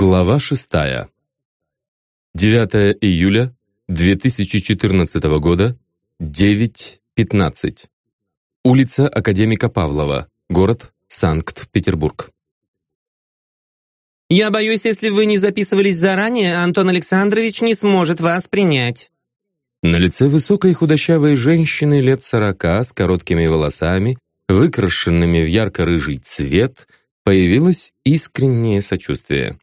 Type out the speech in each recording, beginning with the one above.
Глава шестая. 9 июля 2014 года, 9.15. Улица Академика Павлова, город Санкт-Петербург. «Я боюсь, если вы не записывались заранее, Антон Александрович не сможет вас принять». На лице высокой худощавой женщины лет сорока с короткими волосами, выкрашенными в ярко-рыжий цвет, появилось искреннее сочувствие.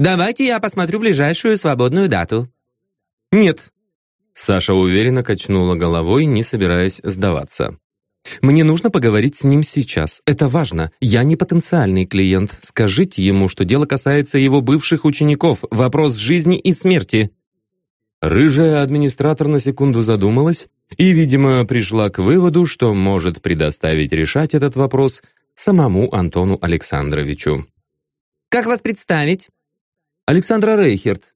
Давайте я посмотрю ближайшую свободную дату». «Нет». Саша уверенно качнула головой, не собираясь сдаваться. «Мне нужно поговорить с ним сейчас. Это важно. Я не потенциальный клиент. Скажите ему, что дело касается его бывших учеников. Вопрос жизни и смерти». Рыжая администратор на секунду задумалась и, видимо, пришла к выводу, что может предоставить решать этот вопрос самому Антону Александровичу. «Как вас представить?» Александра Рейхерт».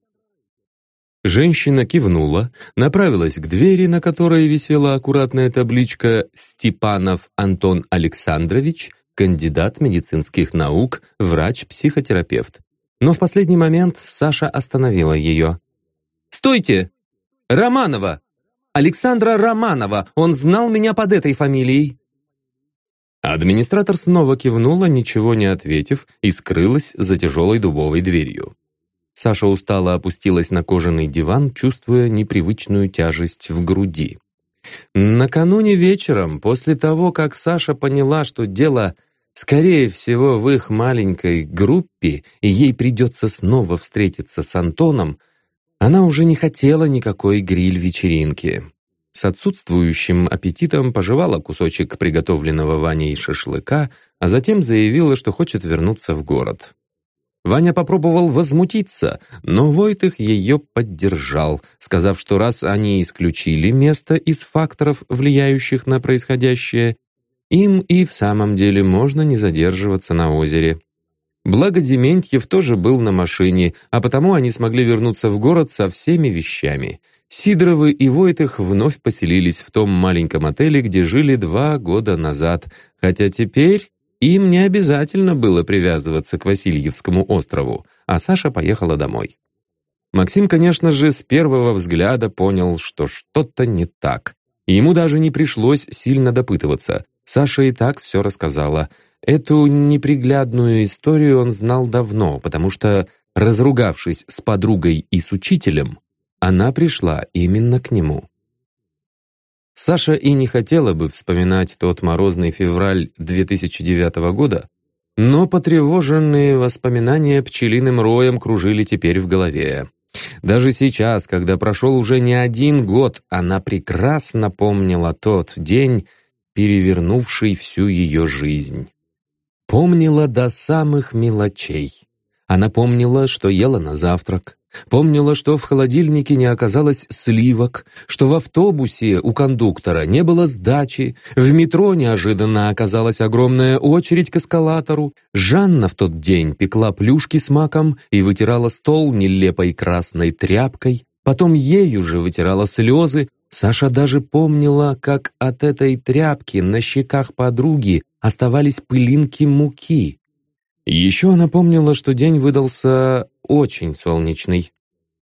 Женщина кивнула, направилась к двери, на которой висела аккуратная табличка «Степанов Антон Александрович, кандидат медицинских наук, врач-психотерапевт». Но в последний момент Саша остановила ее. «Стойте! Романова! Александра Романова! Он знал меня под этой фамилией!» Администратор снова кивнула, ничего не ответив, и скрылась за тяжелой дубовой дверью. Саша устало опустилась на кожаный диван, чувствуя непривычную тяжесть в груди. Накануне вечером, после того, как Саша поняла, что дело, скорее всего, в их маленькой группе, и ей придется снова встретиться с Антоном, она уже не хотела никакой гриль-вечеринки. С отсутствующим аппетитом пожевала кусочек приготовленного Ваней шашлыка, а затем заявила, что хочет вернуться в город. Ваня попробовал возмутиться, но Войтых ее поддержал, сказав, что раз они исключили место из факторов, влияющих на происходящее, им и в самом деле можно не задерживаться на озере. Благо Дементьев тоже был на машине, а потому они смогли вернуться в город со всеми вещами. Сидоровы и Войтых вновь поселились в том маленьком отеле, где жили два года назад, хотя теперь им не обязательно было привязываться к Васильевскому острову, а Саша поехала домой. Максим, конечно же, с первого взгляда понял, что что-то не так. Ему даже не пришлось сильно допытываться. Саша и так все рассказала. Эту неприглядную историю он знал давно, потому что, разругавшись с подругой и с учителем, она пришла именно к нему. Саша и не хотела бы вспоминать тот морозный февраль 2009 года, но потревоженные воспоминания пчелиным роем кружили теперь в голове. Даже сейчас, когда прошел уже не один год, она прекрасно помнила тот день, перевернувший всю ее жизнь. Помнила до самых мелочей. Она помнила, что ела на завтрак, Помнила, что в холодильнике не оказалось сливок, что в автобусе у кондуктора не было сдачи, в метро неожиданно оказалась огромная очередь к эскалатору. Жанна в тот день пекла плюшки с маком и вытирала стол нелепой красной тряпкой, потом ею же вытирала слезы. Саша даже помнила, как от этой тряпки на щеках подруги оставались пылинки муки. Еще она помнила, что день выдался очень солнечный.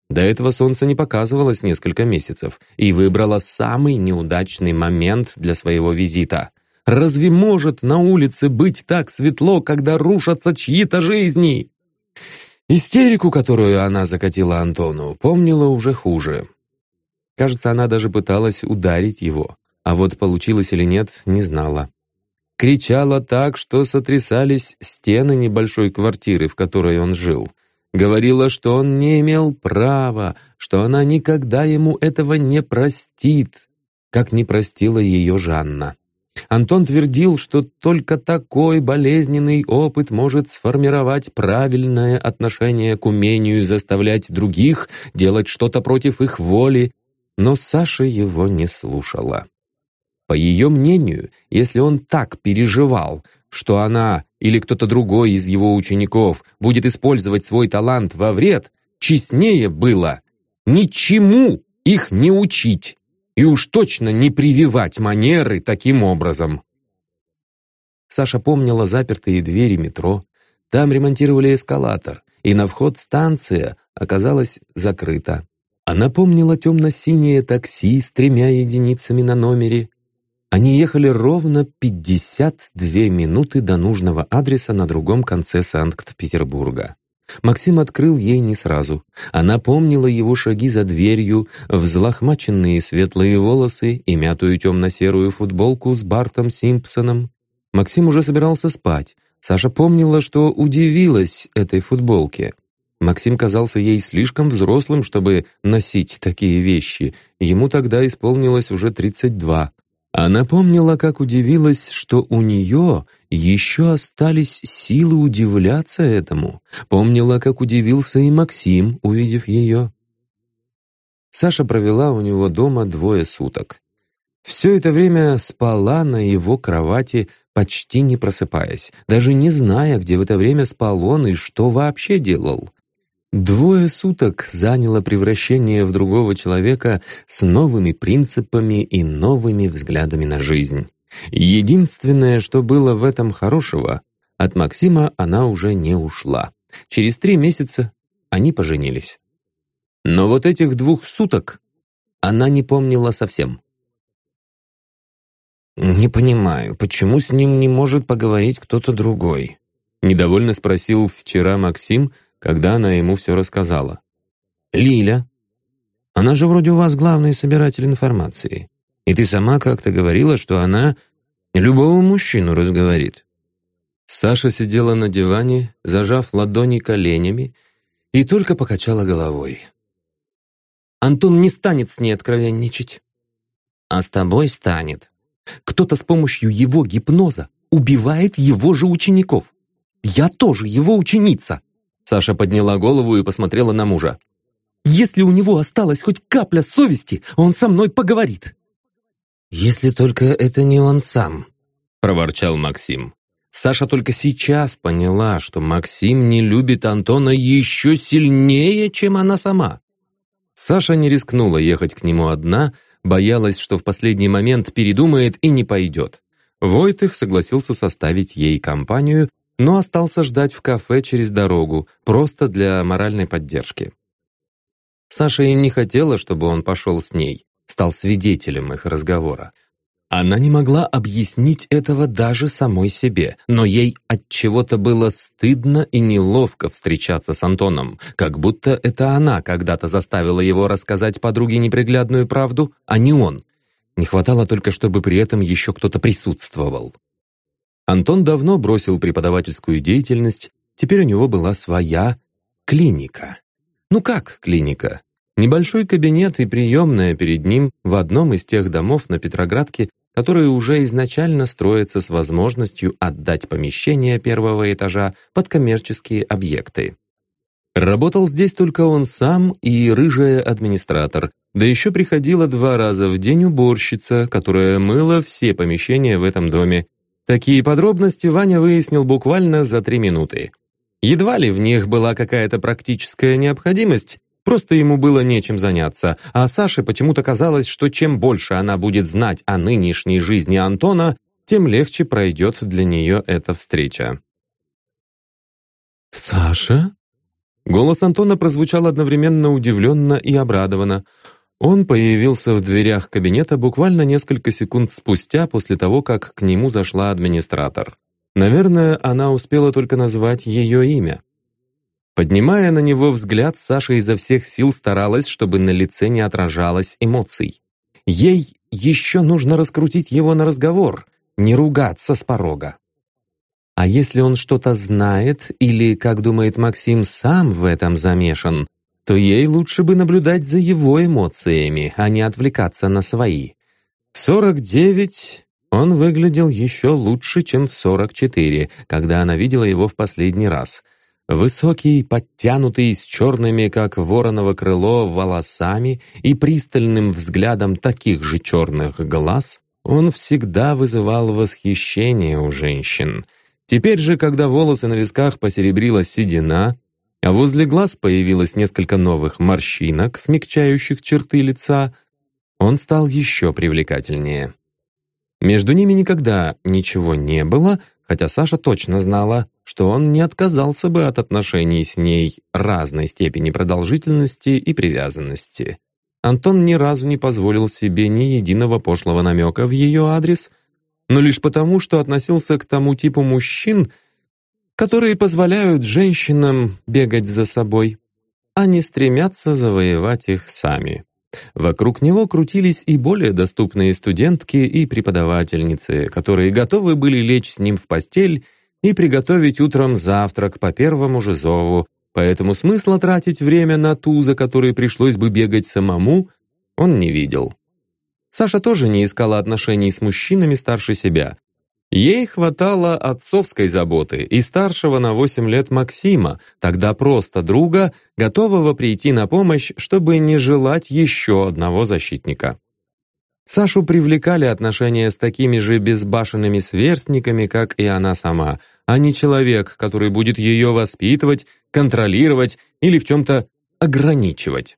До этого солнце не показывалось несколько месяцев и выбрала самый неудачный момент для своего визита. Разве может на улице быть так светло, когда рушатся чьи-то жизни? Истерику, которую она закатила Антону, помнила уже хуже. Кажется, она даже пыталась ударить его, а вот получилось или нет, не знала кричала так, что сотрясались стены небольшой квартиры, в которой он жил. Говорила, что он не имел права, что она никогда ему этого не простит, как не простила ее Жанна. Антон твердил, что только такой болезненный опыт может сформировать правильное отношение к умению заставлять других делать что-то против их воли, но Саша его не слушала. По ее мнению, если он так переживал, что она или кто-то другой из его учеников будет использовать свой талант во вред, честнее было ничему их не учить и уж точно не прививать манеры таким образом. Саша помнила запертые двери метро, там ремонтировали эскалатор, и на вход станция оказалась закрыта. Она помнила темно-синее такси с тремя единицами на номере. Они ехали ровно 52 минуты до нужного адреса на другом конце Санкт-Петербурга. Максим открыл ей не сразу. Она помнила его шаги за дверью, взлохмаченные светлые волосы и мятую темно-серую футболку с Бартом Симпсоном. Максим уже собирался спать. Саша помнила, что удивилась этой футболке. Максим казался ей слишком взрослым, чтобы носить такие вещи. Ему тогда исполнилось уже 32. Она помнила, как удивилась, что у нее еще остались силы удивляться этому. Помнила, как удивился и Максим, увидев ее. Саша провела у него дома двое суток. Все это время спала на его кровати, почти не просыпаясь, даже не зная, где в это время спал он и что вообще делал. Двое суток заняло превращение в другого человека с новыми принципами и новыми взглядами на жизнь. Единственное, что было в этом хорошего, от Максима она уже не ушла. Через три месяца они поженились. Но вот этих двух суток она не помнила совсем. «Не понимаю, почему с ним не может поговорить кто-то другой?» Недовольно спросил вчера Максим, когда она ему все рассказала. «Лиля, она же вроде у вас главный собиратель информации. И ты сама как-то говорила, что она любого мужчину разговорит». Саша сидела на диване, зажав ладони коленями, и только покачала головой. «Антон не станет с ней откровенничать». «А с тобой станет». «Кто-то с помощью его гипноза убивает его же учеников. Я тоже его ученица». Саша подняла голову и посмотрела на мужа. «Если у него осталась хоть капля совести, он со мной поговорит». «Если только это не он сам», — проворчал Максим. Саша только сейчас поняла, что Максим не любит Антона еще сильнее, чем она сама. Саша не рискнула ехать к нему одна, боялась, что в последний момент передумает и не пойдет. Войтых согласился составить ей компанию, но остался ждать в кафе через дорогу, просто для моральной поддержки. Саша и не хотела, чтобы он пошел с ней, стал свидетелем их разговора. Она не могла объяснить этого даже самой себе, но ей от чего-то было стыдно и неловко встречаться с Антоном, как будто это она когда-то заставила его рассказать подруге неприглядную правду, а не он. Не хватало только, чтобы при этом еще кто-то присутствовал. Антон давно бросил преподавательскую деятельность, теперь у него была своя клиника. Ну как клиника? Небольшой кабинет и приемная перед ним в одном из тех домов на Петроградке, которые уже изначально строятся с возможностью отдать помещение первого этажа под коммерческие объекты. Работал здесь только он сам и рыжая администратор, да еще приходила два раза в день уборщица, которая мыла все помещения в этом доме Такие подробности Ваня выяснил буквально за три минуты. Едва ли в них была какая-то практическая необходимость, просто ему было нечем заняться, а Саше почему-то казалось, что чем больше она будет знать о нынешней жизни Антона, тем легче пройдет для нее эта встреча. «Саша?» Голос Антона прозвучал одновременно удивленно и обрадованно. Он появился в дверях кабинета буквально несколько секунд спустя после того, как к нему зашла администратор. Наверное, она успела только назвать ее имя. Поднимая на него взгляд, Саша изо всех сил старалась, чтобы на лице не отражалось эмоций. Ей еще нужно раскрутить его на разговор, не ругаться с порога. А если он что-то знает или, как думает Максим, сам в этом замешан, то ей лучше бы наблюдать за его эмоциями, а не отвлекаться на свои. В 49 он выглядел еще лучше, чем в 44, когда она видела его в последний раз. Высокий, подтянутый, с черными, как вороново крыло, волосами и пристальным взглядом таких же черных глаз, он всегда вызывал восхищение у женщин. Теперь же, когда волосы на висках посеребрила седина, а возле глаз появилось несколько новых морщинок, смягчающих черты лица, он стал еще привлекательнее. Между ними никогда ничего не было, хотя Саша точно знала, что он не отказался бы от отношений с ней разной степени продолжительности и привязанности. Антон ни разу не позволил себе ни единого пошлого намека в ее адрес, но лишь потому, что относился к тому типу мужчин, которые позволяют женщинам бегать за собой, а не стремятся завоевать их сами. Вокруг него крутились и более доступные студентки и преподавательницы, которые готовы были лечь с ним в постель и приготовить утром завтрак по первому же зову, поэтому смысла тратить время на ту, за которой пришлось бы бегать самому, он не видел. Саша тоже не искала отношений с мужчинами старше себя, Ей хватало отцовской заботы и старшего на 8 лет Максима, тогда просто друга, готового прийти на помощь, чтобы не желать еще одного защитника. Сашу привлекали отношения с такими же безбашенными сверстниками, как и она сама, а не человек, который будет ее воспитывать, контролировать или в чем-то ограничивать.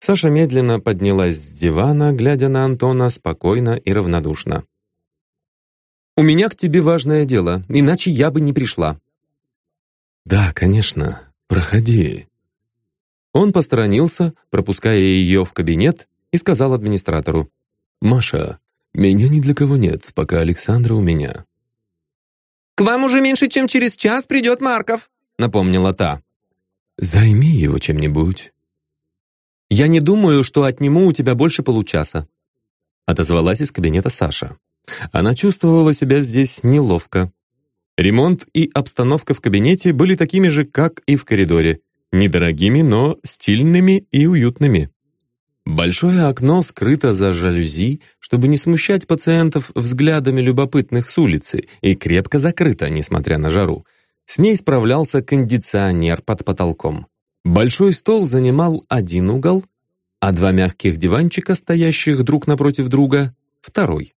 Саша медленно поднялась с дивана, глядя на Антона спокойно и равнодушно. У меня к тебе важное дело, иначе я бы не пришла». «Да, конечно, проходи». Он посторонился, пропуская ее в кабинет, и сказал администратору. «Маша, меня ни для кого нет, пока Александра у меня». «К вам уже меньше, чем через час придет Марков», напомнила та. «Займи его чем-нибудь». «Я не думаю, что отниму у тебя больше получаса», отозвалась из кабинета Саша. Она чувствовала себя здесь неловко. Ремонт и обстановка в кабинете были такими же, как и в коридоре. Недорогими, но стильными и уютными. Большое окно скрыто за жалюзи, чтобы не смущать пациентов взглядами любопытных с улицы, и крепко закрыто, несмотря на жару. С ней справлялся кондиционер под потолком. Большой стол занимал один угол, а два мягких диванчика, стоящих друг напротив друга, второй.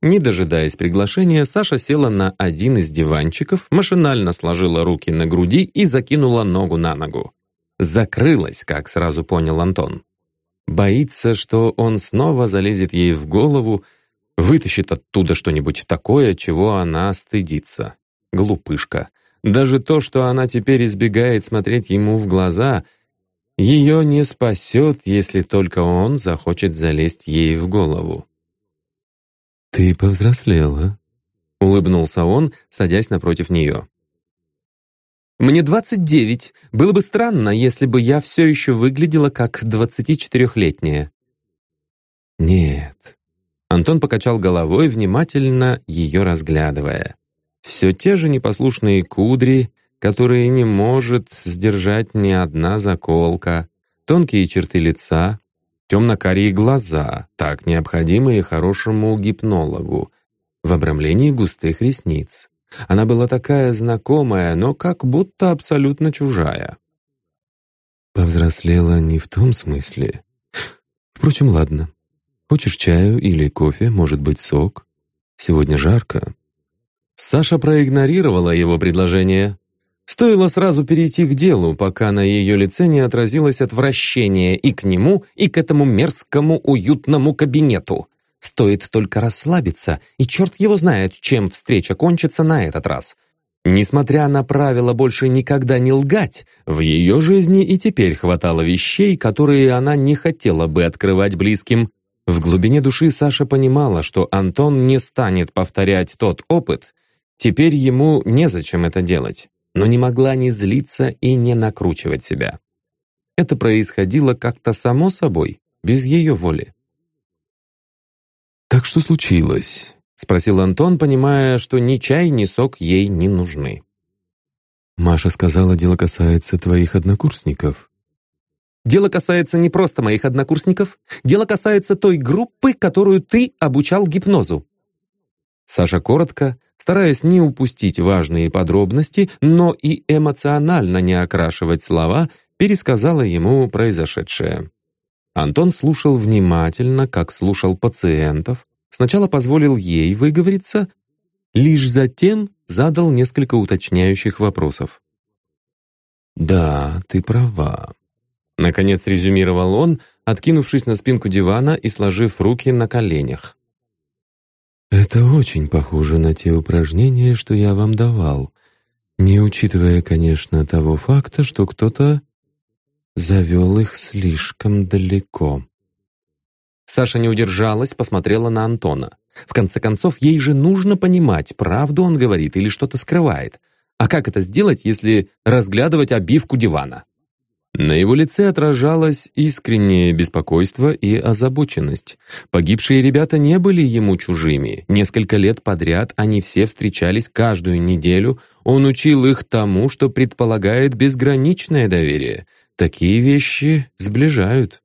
Не дожидаясь приглашения, Саша села на один из диванчиков, машинально сложила руки на груди и закинула ногу на ногу. Закрылась, как сразу понял Антон. Боится, что он снова залезет ей в голову, вытащит оттуда что-нибудь такое, чего она стыдится. Глупышка. Даже то, что она теперь избегает смотреть ему в глаза, ее не спасет, если только он захочет залезть ей в голову. «Ты повзрослела», — улыбнулся он, садясь напротив нее. «Мне двадцать девять. Было бы странно, если бы я все еще выглядела как двадцатичетырехлетняя». «Нет». Антон покачал головой, внимательно ее разглядывая. Все те же непослушные кудри, которые не может сдержать ни одна заколка, тонкие черты лица, темно-карие глаза, так необходимые хорошему гипнологу, в обрамлении густых ресниц. Она была такая знакомая, но как будто абсолютно чужая. Повзрослела не в том смысле. Впрочем, ладно. Хочешь чаю или кофе, может быть, сок? Сегодня жарко. Саша проигнорировала его предложение. Стоило сразу перейти к делу, пока на ее лице не отразилось отвращение и к нему, и к этому мерзкому уютному кабинету. Стоит только расслабиться, и черт его знает, чем встреча кончится на этот раз. Несмотря на правило больше никогда не лгать, в ее жизни и теперь хватало вещей, которые она не хотела бы открывать близким. В глубине души Саша понимала, что Антон не станет повторять тот опыт, теперь ему незачем это делать но не могла не злиться и не накручивать себя. Это происходило как-то само собой, без ее воли. «Так что случилось?» — спросил Антон, понимая, что ни чай, ни сок ей не нужны. «Маша сказала, дело касается твоих однокурсников». «Дело касается не просто моих однокурсников, дело касается той группы, которую ты обучал гипнозу». Саша коротко, стараясь не упустить важные подробности, но и эмоционально не окрашивать слова, пересказала ему произошедшее. Антон слушал внимательно, как слушал пациентов, сначала позволил ей выговориться, лишь затем задал несколько уточняющих вопросов. «Да, ты права», — наконец резюмировал он, откинувшись на спинку дивана и сложив руки на коленях. Это очень похоже на те упражнения, что я вам давал, не учитывая, конечно, того факта, что кто-то завел их слишком далеко. Саша не удержалась, посмотрела на Антона. В конце концов, ей же нужно понимать, правду он говорит или что-то скрывает. А как это сделать, если разглядывать обивку дивана? На его лице отражалось искреннее беспокойство и озабоченность. Погибшие ребята не были ему чужими. Несколько лет подряд они все встречались каждую неделю. Он учил их тому, что предполагает безграничное доверие. Такие вещи сближают.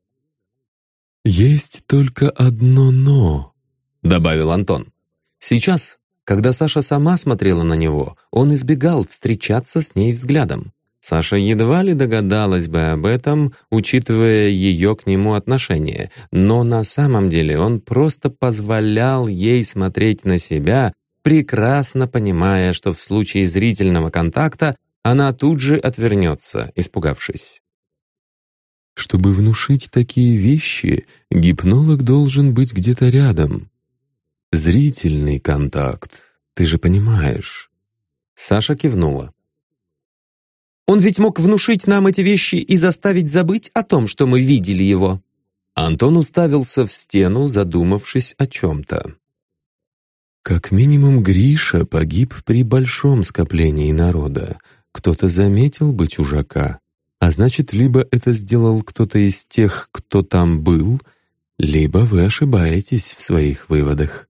«Есть только одно «но», — добавил Антон. Сейчас, когда Саша сама смотрела на него, он избегал встречаться с ней взглядом. Саша едва ли догадалась бы об этом, учитывая ее к нему отношение, но на самом деле он просто позволял ей смотреть на себя, прекрасно понимая, что в случае зрительного контакта она тут же отвернется, испугавшись. Чтобы внушить такие вещи, гипнолог должен быть где-то рядом. Зрительный контакт, ты же понимаешь. Саша кивнула. Он ведь мог внушить нам эти вещи и заставить забыть о том, что мы видели его. Антон уставился в стену, задумавшись о чем-то. Как минимум Гриша погиб при большом скоплении народа. Кто-то заметил бы чужака, а значит, либо это сделал кто-то из тех, кто там был, либо вы ошибаетесь в своих выводах.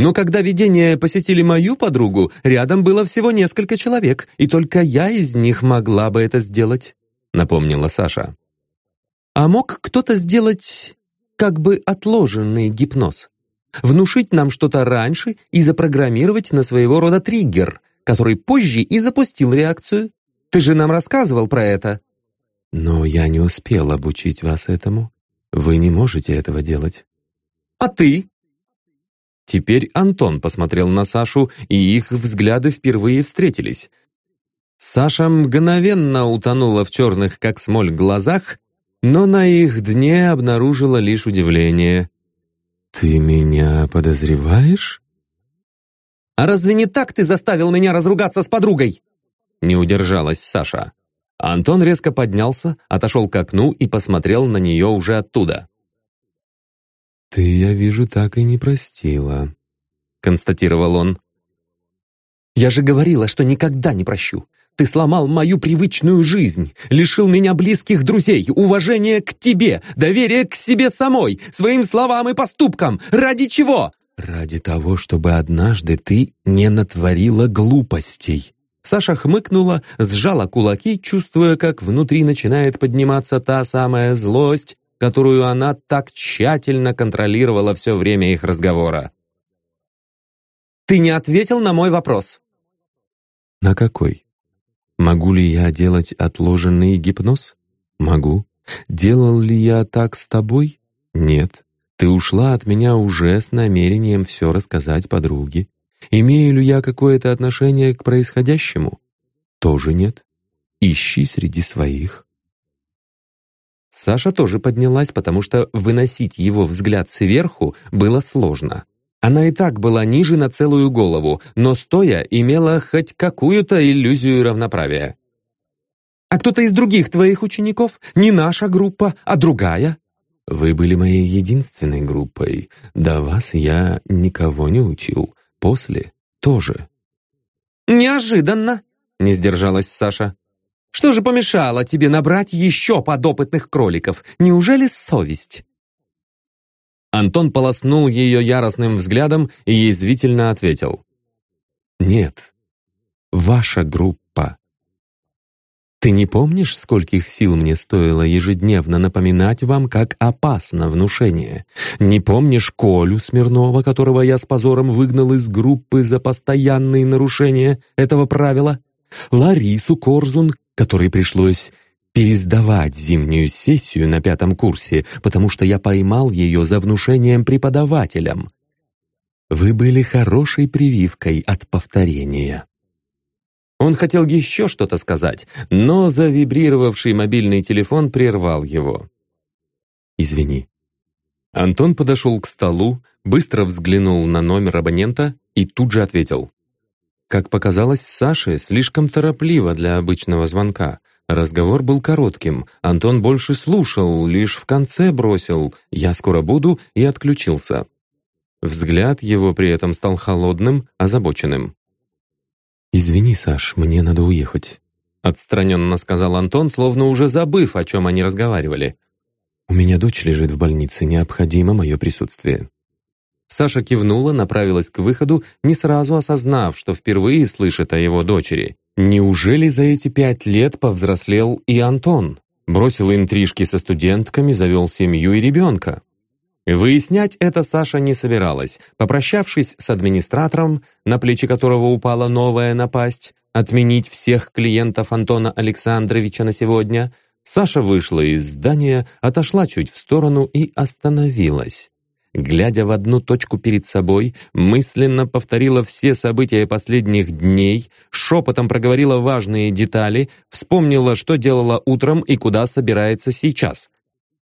Но когда видения посетили мою подругу, рядом было всего несколько человек, и только я из них могла бы это сделать», — напомнила Саша. «А мог кто-то сделать как бы отложенный гипноз? Внушить нам что-то раньше и запрограммировать на своего рода триггер, который позже и запустил реакцию? Ты же нам рассказывал про это». «Но я не успел обучить вас этому. Вы не можете этого делать». «А ты?» Теперь Антон посмотрел на Сашу, и их взгляды впервые встретились. Саша мгновенно утонула в черных, как смоль, глазах, но на их дне обнаружила лишь удивление. «Ты меня подозреваешь?» «А разве не так ты заставил меня разругаться с подругой?» Не удержалась Саша. Антон резко поднялся, отошел к окну и посмотрел на нее уже оттуда. «Ты, я вижу, так и не простила», — констатировал он. «Я же говорила, что никогда не прощу. Ты сломал мою привычную жизнь, лишил меня близких друзей, уважения к тебе, доверия к себе самой, своим словам и поступкам. Ради чего?» «Ради того, чтобы однажды ты не натворила глупостей», Саша хмыкнула, сжала кулаки, чувствуя, как внутри начинает подниматься та самая злость, которую она так тщательно контролировала все время их разговора. «Ты не ответил на мой вопрос». «На какой? Могу ли я делать отложенный гипноз? Могу. Делал ли я так с тобой? Нет. Ты ушла от меня уже с намерением все рассказать подруге. Имею ли я какое-то отношение к происходящему? Тоже нет. Ищи среди своих. Саша тоже поднялась, потому что выносить его взгляд сверху было сложно. Она и так была ниже на целую голову, но стоя имела хоть какую-то иллюзию равноправия. «А кто-то из других твоих учеников? Не наша группа, а другая?» «Вы были моей единственной группой. До вас я никого не учил. После тоже». «Неожиданно!» — не сдержалась Саша. Что же помешало тебе набрать еще подопытных кроликов? Неужели совесть?» Антон полоснул ее яростным взглядом и язвительно ответил. «Нет, ваша группа. Ты не помнишь, скольких сил мне стоило ежедневно напоминать вам, как опасно внушение? Не помнишь Колю Смирнова, которого я с позором выгнал из группы за постоянные нарушения этого правила? Ларису Корзун, которой пришлось пересдавать зимнюю сессию на пятом курсе, потому что я поймал ее за внушением преподавателям. Вы были хорошей прививкой от повторения. Он хотел еще что-то сказать, но завибрировавший мобильный телефон прервал его. «Извини. Антон подошел к столу, быстро взглянул на номер абонента и тут же ответил. Как показалось Саше, слишком торопливо для обычного звонка. Разговор был коротким, Антон больше слушал, лишь в конце бросил «я скоро буду» и отключился. Взгляд его при этом стал холодным, озабоченным. «Извини, Саш, мне надо уехать», — отстраненно сказал Антон, словно уже забыв, о чем они разговаривали. «У меня дочь лежит в больнице, необходимо мое присутствие». Саша кивнула, направилась к выходу, не сразу осознав, что впервые слышит о его дочери. Неужели за эти пять лет повзрослел и Антон? Бросил интрижки со студентками, завел семью и ребенка. Выяснять это Саша не собиралась. Попрощавшись с администратором, на плечи которого упала новая напасть, отменить всех клиентов Антона Александровича на сегодня, Саша вышла из здания, отошла чуть в сторону и остановилась глядя в одну точку перед собой, мысленно повторила все события последних дней, шепотом проговорила важные детали, вспомнила, что делала утром и куда собирается сейчас.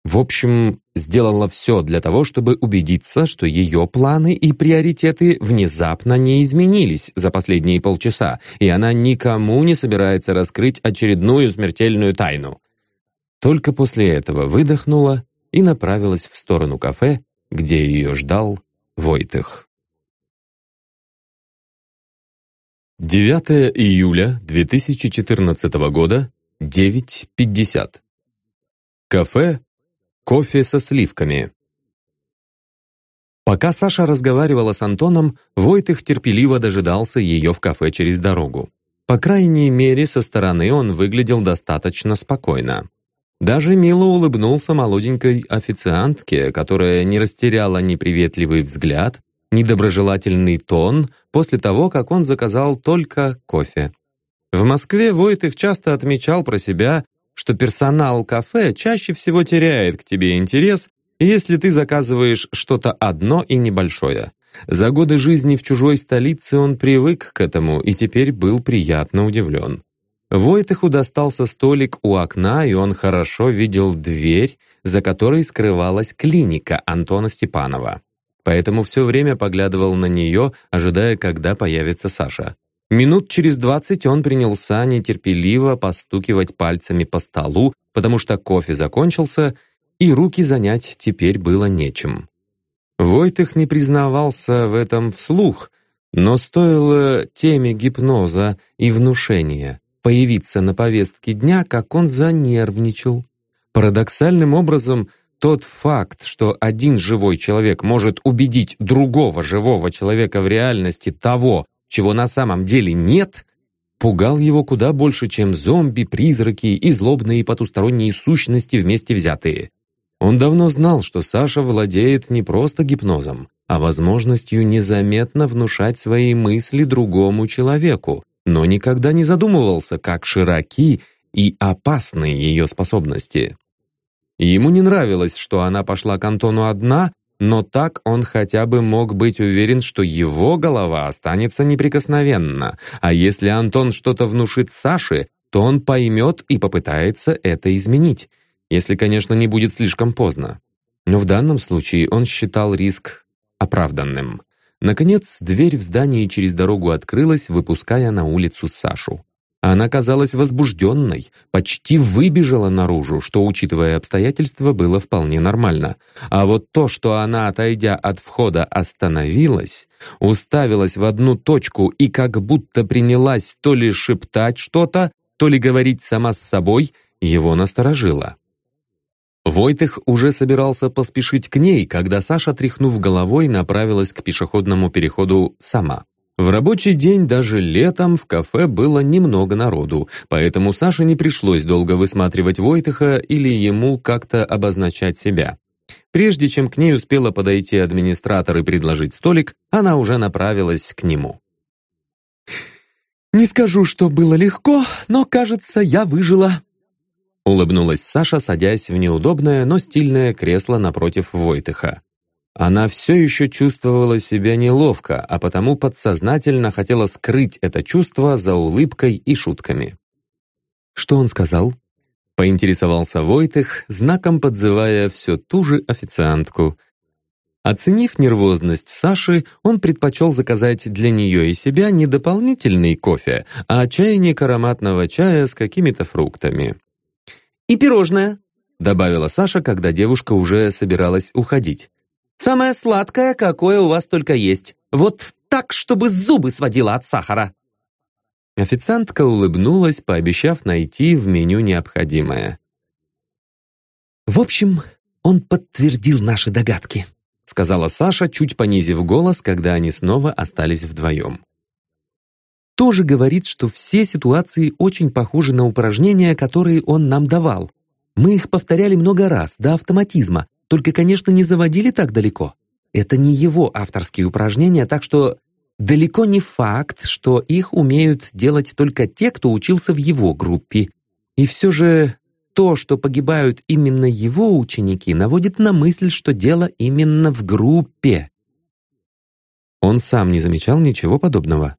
В общем, сделала все для того, чтобы убедиться, что ее планы и приоритеты внезапно не изменились за последние полчаса, и она никому не собирается раскрыть очередную смертельную тайну. Только после этого выдохнула и направилась в сторону кафе, где ее ждал Войтых. 9 июля 2014 года, 9.50. Кафе «Кофе со сливками». Пока Саша разговаривала с Антоном, Войтых терпеливо дожидался ее в кафе через дорогу. По крайней мере, со стороны он выглядел достаточно спокойно. Даже мило улыбнулся молоденькой официантке, которая не растеряла ни приветливый взгляд, ни доброжелательный тон после того, как он заказал только кофе. В Москве Войтых часто отмечал про себя, что персонал кафе чаще всего теряет к тебе интерес, если ты заказываешь что-то одно и небольшое. За годы жизни в чужой столице он привык к этому и теперь был приятно удивлен. Войтыху достался столик у окна, и он хорошо видел дверь, за которой скрывалась клиника Антона Степанова. Поэтому все время поглядывал на нее, ожидая, когда появится Саша. Минут через двадцать он принялся нетерпеливо постукивать пальцами по столу, потому что кофе закончился, и руки занять теперь было нечем. Войтых не признавался в этом вслух, но стоило теме гипноза и внушения появиться на повестке дня, как он занервничал. Парадоксальным образом, тот факт, что один живой человек может убедить другого живого человека в реальности того, чего на самом деле нет, пугал его куда больше, чем зомби, призраки и злобные потусторонние сущности вместе взятые. Он давно знал, что Саша владеет не просто гипнозом, а возможностью незаметно внушать свои мысли другому человеку, но никогда не задумывался, как широки и опасны ее способности. Ему не нравилось, что она пошла к Антону одна, но так он хотя бы мог быть уверен, что его голова останется неприкосновенна, а если Антон что-то внушит Саше, то он поймет и попытается это изменить, если, конечно, не будет слишком поздно. Но в данном случае он считал риск оправданным. Наконец, дверь в здании через дорогу открылась, выпуская на улицу Сашу. Она казалась возбужденной, почти выбежала наружу, что, учитывая обстоятельства, было вполне нормально. А вот то, что она, отойдя от входа, остановилась, уставилась в одну точку и как будто принялась то ли шептать что-то, то ли говорить сама с собой, его насторожило. Войтых уже собирался поспешить к ней, когда Саша, тряхнув головой, направилась к пешеходному переходу сама. В рабочий день даже летом в кафе было немного народу, поэтому Саше не пришлось долго высматривать Войтыха или ему как-то обозначать себя. Прежде чем к ней успела подойти администратор и предложить столик, она уже направилась к нему. «Не скажу, что было легко, но, кажется, я выжила», Улыбнулась Саша, садясь в неудобное, но стильное кресло напротив Войтыха. Она все еще чувствовала себя неловко, а потому подсознательно хотела скрыть это чувство за улыбкой и шутками. «Что он сказал?» Поинтересовался Войтых, знаком подзывая все ту же официантку. Оценив нервозность Саши, он предпочел заказать для нее и себя не дополнительный кофе, а чайник ароматного чая с какими-то фруктами. «И пирожное», — добавила Саша, когда девушка уже собиралась уходить. «Самое сладкое, какое у вас только есть. Вот так, чтобы зубы сводило от сахара». Официантка улыбнулась, пообещав найти в меню необходимое. «В общем, он подтвердил наши догадки», сказала Саша, чуть понизив голос, когда они снова остались вдвоем. «Тоже говорит, что все ситуации очень похожи на упражнения, которые он нам давал. Мы их повторяли много раз, до автоматизма, только, конечно, не заводили так далеко. Это не его авторские упражнения, так что далеко не факт, что их умеют делать только те, кто учился в его группе. И все же то, что погибают именно его ученики, наводит на мысль, что дело именно в группе. Он сам не замечал ничего подобного.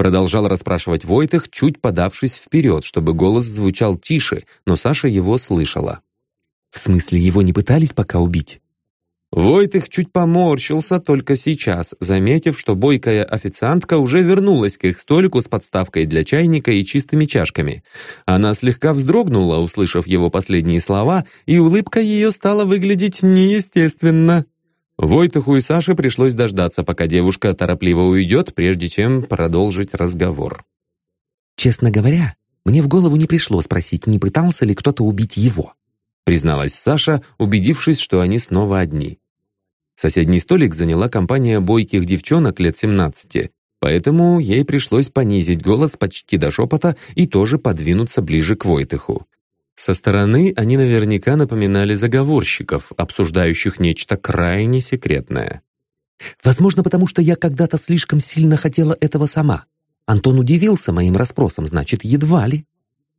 Продолжал расспрашивать Войтых, чуть подавшись вперед, чтобы голос звучал тише, но Саша его слышала. «В смысле, его не пытались пока убить?» Войтых чуть поморщился только сейчас, заметив, что бойкая официантка уже вернулась к их столику с подставкой для чайника и чистыми чашками. Она слегка вздрогнула, услышав его последние слова, и улыбка ее стала выглядеть неестественно. Войтыху и Саше пришлось дождаться, пока девушка торопливо уйдет, прежде чем продолжить разговор. «Честно говоря, мне в голову не пришло спросить, не пытался ли кто-то убить его призналась Саша, убедившись, что они снова одни. Соседний столик заняла компания бойких девчонок лет 17, поэтому ей пришлось понизить голос почти до шепота и тоже подвинуться ближе к Войтыху. Со стороны они наверняка напоминали заговорщиков, обсуждающих нечто крайне секретное. «Возможно, потому что я когда-то слишком сильно хотела этого сама. Антон удивился моим расспросам, значит, едва ли.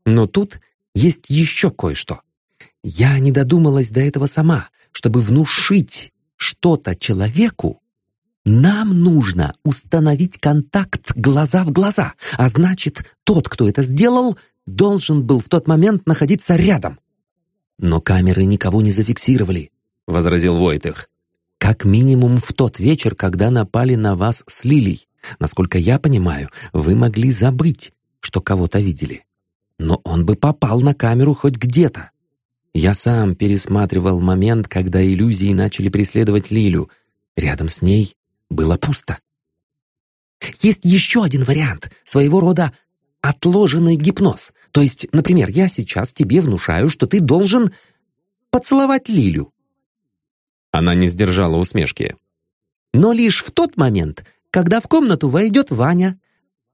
Но тут есть еще кое-что. Я не додумалась до этого сама. Чтобы внушить что-то человеку, нам нужно установить контакт глаза в глаза, а значит, тот, кто это сделал, должен был в тот момент находиться рядом. Но камеры никого не зафиксировали, — возразил Войтых. Как минимум в тот вечер, когда напали на вас с Лилей. Насколько я понимаю, вы могли забыть, что кого-то видели. Но он бы попал на камеру хоть где-то. Я сам пересматривал момент, когда иллюзии начали преследовать Лилю. Рядом с ней было пусто. Есть еще один вариант, своего рода отложенный гипноз. То есть, например, я сейчас тебе внушаю, что ты должен поцеловать Лилю. Она не сдержала усмешки. Но лишь в тот момент, когда в комнату войдет Ваня.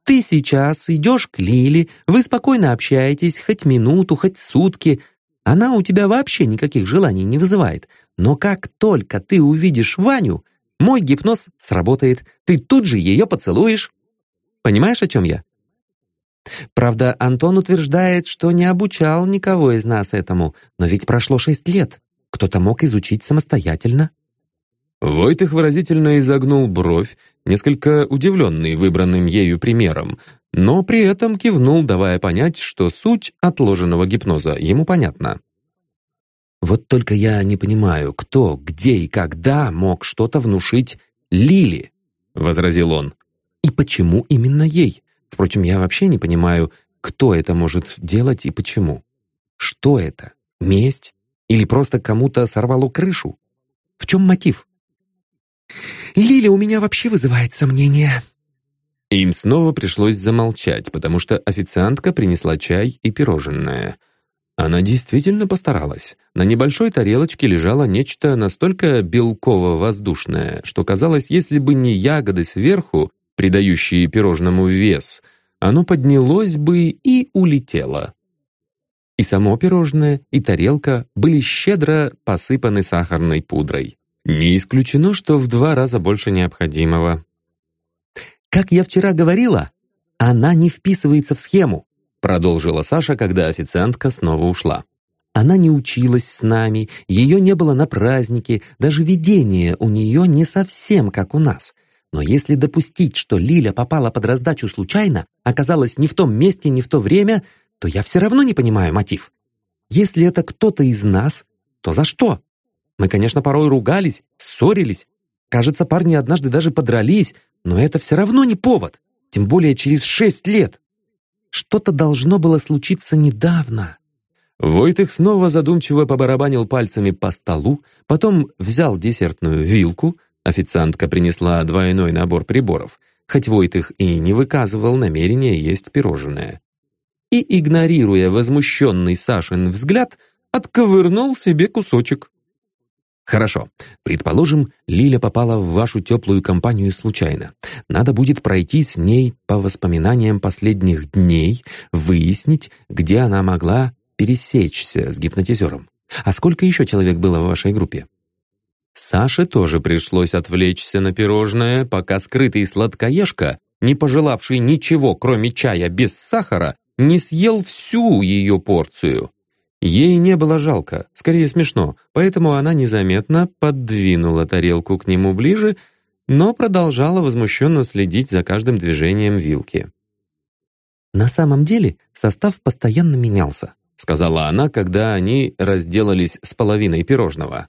Ты сейчас идешь к Лиле, вы спокойно общаетесь хоть минуту, хоть сутки — она у тебя вообще никаких желаний не вызывает. Но как только ты увидишь Ваню, мой гипноз сработает, ты тут же ее поцелуешь. Понимаешь, о чем я? Правда, Антон утверждает, что не обучал никого из нас этому, но ведь прошло шесть лет. Кто-то мог изучить самостоятельно. Войтых выразительно изогнул бровь, несколько удивленный выбранным ею примером, но при этом кивнул, давая понять, что суть отложенного гипноза ему понятна. «Вот только я не понимаю, кто, где и когда мог что-то внушить Лили», — возразил он. «И почему именно ей? Впрочем, я вообще не понимаю, кто это может делать и почему. Что это? Месть? Или просто кому-то сорвало крышу? В чем мотив?» «Лили у меня вообще вызывает сомнения», им снова пришлось замолчать, потому что официантка принесла чай и пирожное. Она действительно постаралась. На небольшой тарелочке лежало нечто настолько белково-воздушное, что казалось, если бы не ягоды сверху, придающие пирожному вес, оно поднялось бы и улетело. И само пирожное, и тарелка были щедро посыпаны сахарной пудрой. Не исключено, что в два раза больше необходимого. «Как я вчера говорила, она не вписывается в схему», продолжила Саша, когда официантка снова ушла. Она не училась с нами, ее не было на празднике, даже видение у нее не совсем как у нас. Но если допустить, что Лиля попала под раздачу случайно, оказалась не в том месте, не в то время, то я все равно не понимаю мотив. Если это кто-то из нас, то за что? Мы, конечно, порой ругались, ссорились. Кажется, парни однажды даже подрались, но это все равно не повод, тем более через шесть лет. Что-то должно было случиться недавно. Войтых снова задумчиво побарабанил пальцами по столу, потом взял десертную вилку, официантка принесла двойной набор приборов, хоть Войтых и не выказывал намерения есть пирожное. И, игнорируя возмущенный Сашин взгляд, отковырнул себе кусочек. Хорошо. Предположим, Лиля попала в вашу теплую компанию случайно. Надо будет пройти с ней по воспоминаниям последних дней, выяснить, где она могла пересечься с гипнотизером. А сколько еще человек было в вашей группе? Саше тоже пришлось отвлечься на пирожное, пока скрытый сладкоежка, не пожелавший ничего, кроме чая без сахара, не съел всю ее порцию. Ей не было жалко, скорее смешно, поэтому она незаметно подвинула тарелку к нему ближе, но продолжала возмущенно следить за каждым движением вилки. «На самом деле состав постоянно менялся», сказала она, когда они разделались с половиной пирожного.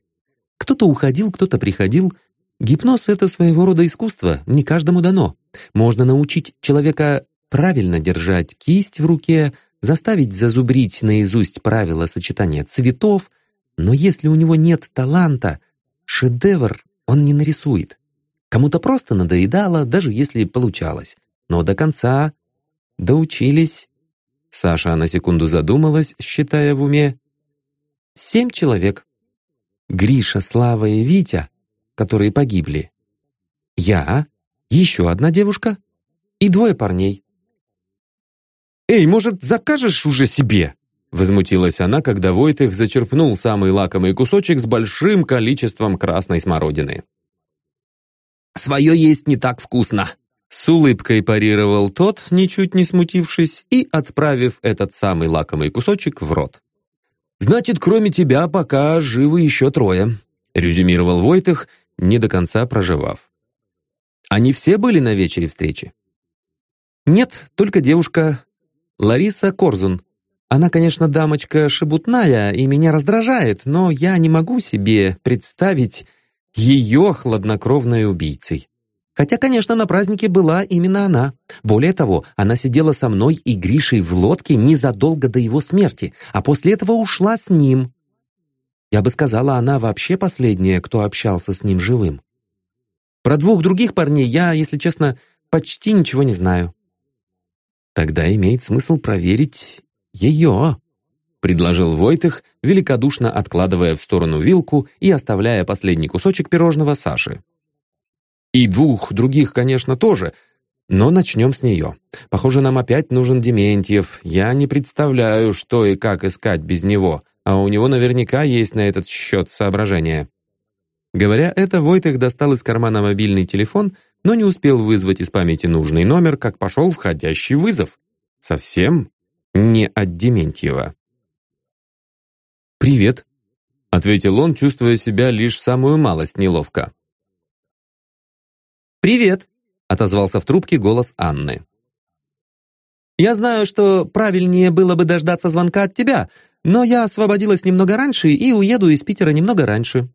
«Кто-то уходил, кто-то приходил. Гипноз — это своего рода искусство, не каждому дано. Можно научить человека правильно держать кисть в руке, заставить зазубрить наизусть правила сочетания цветов, но если у него нет таланта, шедевр он не нарисует. Кому-то просто надоедало, даже если получалось. Но до конца доучились. Саша на секунду задумалась, считая в уме. Семь человек. Гриша, Слава и Витя, которые погибли. Я, еще одна девушка и двое парней. «Эй, может, закажешь уже себе?» Возмутилась она, когда Войтых зачерпнул самый лакомый кусочек с большим количеством красной смородины. «Свое есть не так вкусно!» С улыбкой парировал тот, ничуть не смутившись, и отправив этот самый лакомый кусочек в рот. «Значит, кроме тебя пока живы еще трое», резюмировал Войтых, не до конца проживав. «Они все были на вечере встречи?» «Нет, только девушка Лариса Корзун. Она, конечно, дамочка шебутная и меня раздражает, но я не могу себе представить ее хладнокровной убийцей. Хотя, конечно, на празднике была именно она. Более того, она сидела со мной и Гришей в лодке незадолго до его смерти, а после этого ушла с ним. Я бы сказала, она вообще последняя, кто общался с ним живым. Про двух других парней я, если честно, почти ничего не знаю. Тогда имеет смысл проверить ее, предложил Войтых, великодушно откладывая в сторону вилку и оставляя последний кусочек пирожного Саши. И двух других, конечно, тоже, но начнем с нее. Похоже, нам опять нужен Дементьев. Я не представляю, что и как искать без него, а у него наверняка есть на этот счет соображения. Говоря это, Войтых достал из кармана мобильный телефон но не успел вызвать из памяти нужный номер, как пошел входящий вызов. Совсем не от Дементьева. «Привет», — ответил он, чувствуя себя лишь самую малость неловко. «Привет», — отозвался в трубке голос Анны. «Я знаю, что правильнее было бы дождаться звонка от тебя, но я освободилась немного раньше и уеду из Питера немного раньше.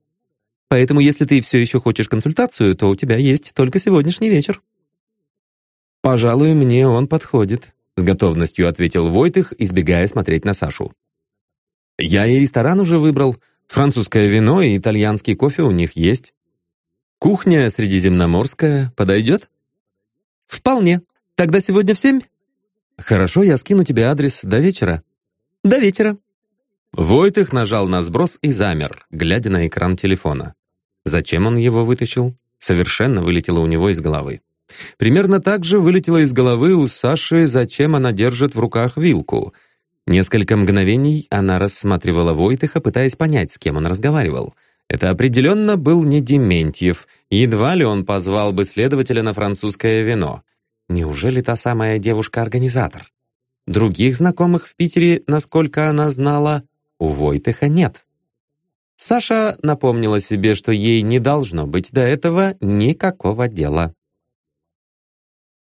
Поэтому если ты все еще хочешь консультацию, то у тебя есть только сегодняшний вечер». «Пожалуй, мне он подходит», — с готовностью ответил Войтых, избегая смотреть на Сашу. «Я и ресторан уже выбрал. Французское вино и итальянский кофе у них есть. Кухня средиземноморская подойдет?» «Вполне. Тогда сегодня в семь?» «Хорошо, я скину тебе адрес до вечера». «До вечера». Войтых нажал на сброс и замер, глядя на экран телефона. Зачем он его вытащил? Совершенно вылетело у него из головы. Примерно так же вылетело из головы у Саши, зачем она держит в руках вилку. Несколько мгновений она рассматривала Войтыха, пытаясь понять, с кем он разговаривал. Это определенно был не Дементьев. Едва ли он позвал бы следователя на французское вино. Неужели та самая девушка-организатор? Других знакомых в Питере, насколько она знала, у Войтыха нет. Саша напомнила себе, что ей не должно быть до этого никакого дела.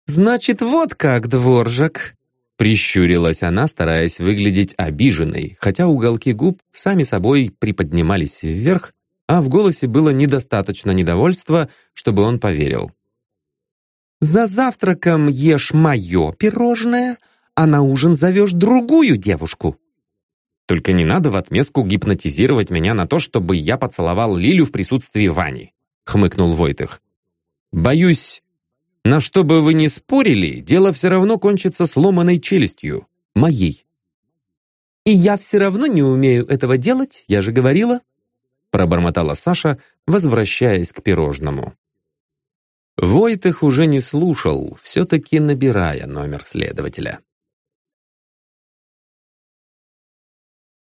«Значит, вот как, дворжак!» Прищурилась она, стараясь выглядеть обиженной, хотя уголки губ сами собой приподнимались вверх, а в голосе было недостаточно недовольства, чтобы он поверил. «За завтраком ешь мое пирожное, а на ужин зовешь другую девушку». «Только не надо в отместку гипнотизировать меня на то, чтобы я поцеловал Лилю в присутствии Вани», — хмыкнул Войтых. «Боюсь, на что бы вы ни спорили, дело все равно кончится сломанной челюстью. Моей». «И я все равно не умею этого делать, я же говорила», пробормотала Саша, возвращаясь к пирожному. Войтых уже не слушал, все-таки набирая номер следователя.